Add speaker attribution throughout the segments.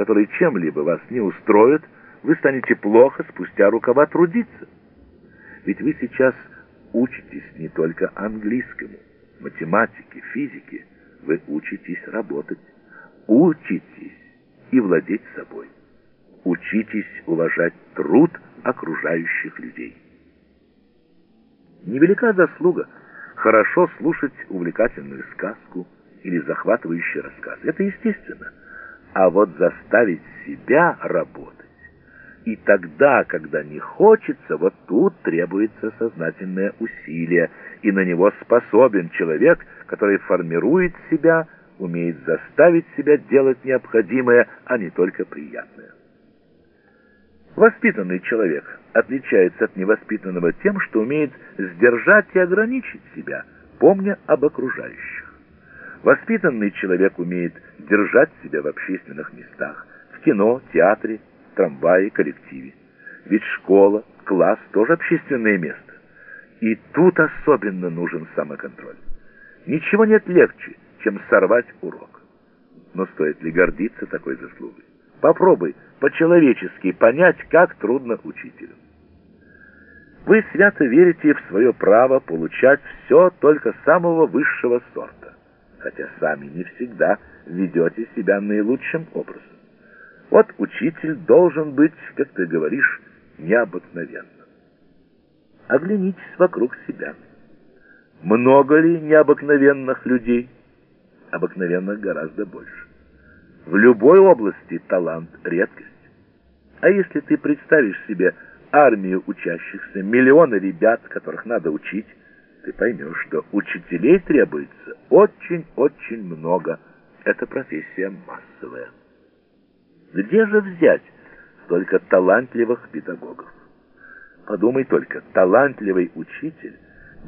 Speaker 1: которые чем-либо вас не устроят, вы станете плохо спустя рукава трудиться. Ведь вы сейчас учитесь не только английскому, математике, физике, вы учитесь работать, учитесь и владеть собой. Учитесь уважать труд окружающих людей. Невелика заслуга хорошо слушать увлекательную сказку или захватывающий рассказ. Это естественно. А вот заставить себя работать и тогда, когда не хочется, вот тут требуется сознательное усилие, и на него способен человек, который формирует себя, умеет заставить себя делать необходимое, а не только приятное. Воспитанный человек отличается от невоспитанного тем, что умеет сдержать и ограничить себя, помня об окружающих. Воспитанный человек умеет держать себя в общественных местах, в кино, театре, трамвае, коллективе. Ведь школа, класс тоже общественное место. И тут особенно нужен самоконтроль. Ничего нет легче, чем сорвать урок. Но стоит ли гордиться такой заслугой? Попробуй по-человечески понять, как трудно учителю. Вы свято верите в свое право получать все только самого высшего сорта, хотя сами не всегда ведете себя наилучшим образом. Вот учитель должен быть, как ты говоришь, необыкновенным. Оглянитесь вокруг себя. Много ли необыкновенных людей? Обыкновенных гораздо больше. В любой области талант — редкость. А если ты представишь себе армию учащихся, миллионы ребят, которых надо учить, ты поймешь, что учителей требуется очень-очень много. Это профессия массовая. Где же взять столько талантливых педагогов? Подумай только, талантливый учитель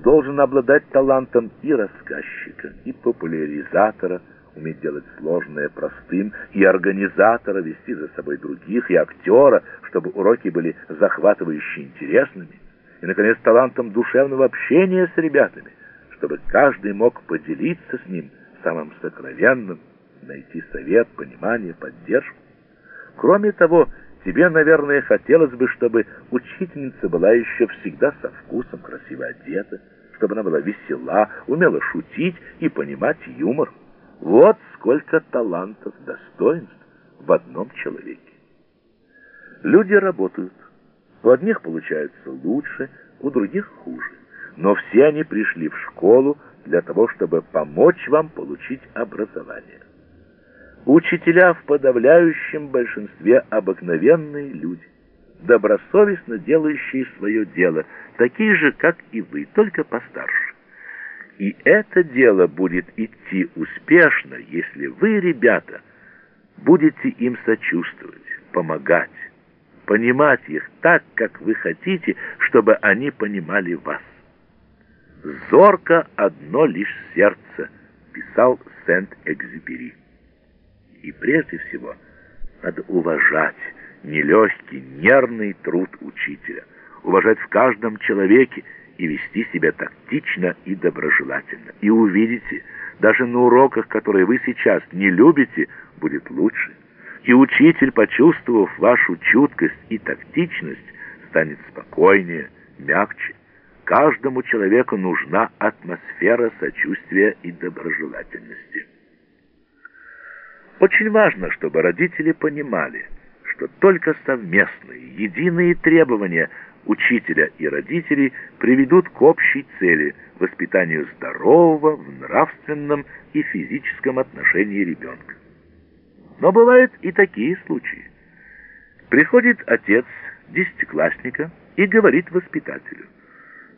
Speaker 1: должен обладать талантом и рассказчика, и популяризатора, уметь делать сложное простым, и организатора, вести за собой других, и актера, чтобы уроки были захватывающе интересными, и, наконец, талантом душевного общения с ребятами, чтобы каждый мог поделиться с ним самым сокровенным, найти совет, понимание, поддержку. Кроме того, тебе, наверное, хотелось бы, чтобы учительница была еще всегда со вкусом, красиво одета, чтобы она была весела, умела шутить и понимать юмор. Вот сколько талантов, достоинств в одном человеке. Люди работают. У одних получается лучше, у других хуже. Но все они пришли в школу для того, чтобы помочь вам получить образование. Учителя в подавляющем большинстве обыкновенные люди, добросовестно делающие свое дело, такие же, как и вы, только постарше. И это дело будет идти успешно, если вы, ребята, будете им сочувствовать, помогать, понимать их так, как вы хотите, чтобы они понимали вас. «Зорко одно лишь сердце», — писал Сент-Экзюпери. И прежде всего надо уважать нелегкий, нервный труд учителя, уважать в каждом человеке и вести себя тактично и доброжелательно. И увидите, даже на уроках, которые вы сейчас не любите, будет лучше. И учитель, почувствовав вашу чуткость и тактичность, станет спокойнее, мягче. Каждому человеку нужна атмосфера сочувствия и доброжелательности. Очень важно, чтобы родители понимали, что только совместные, единые требования учителя и родителей приведут к общей цели – воспитанию здорового в нравственном и физическом отношении ребенка. Но бывают и такие случаи. Приходит отец десятиклассника и говорит воспитателю,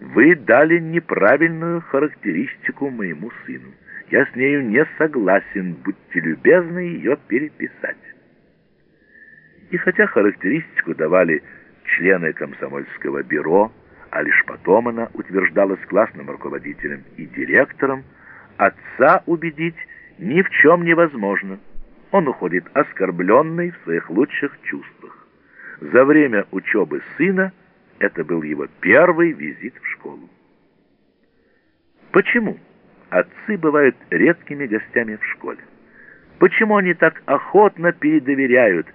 Speaker 1: «Вы дали неправильную характеристику моему сыну». Я с нею не согласен, будьте любезны ее переписать. И хотя характеристику давали члены комсомольского бюро, а лишь потом она утверждалась классным руководителем и директором, отца убедить ни в чем невозможно. Он уходит оскорбленный в своих лучших чувствах. За время учебы сына это был его первый визит в школу. Почему? отцы бывают редкими гостями в школе. Почему они так охотно передоверяют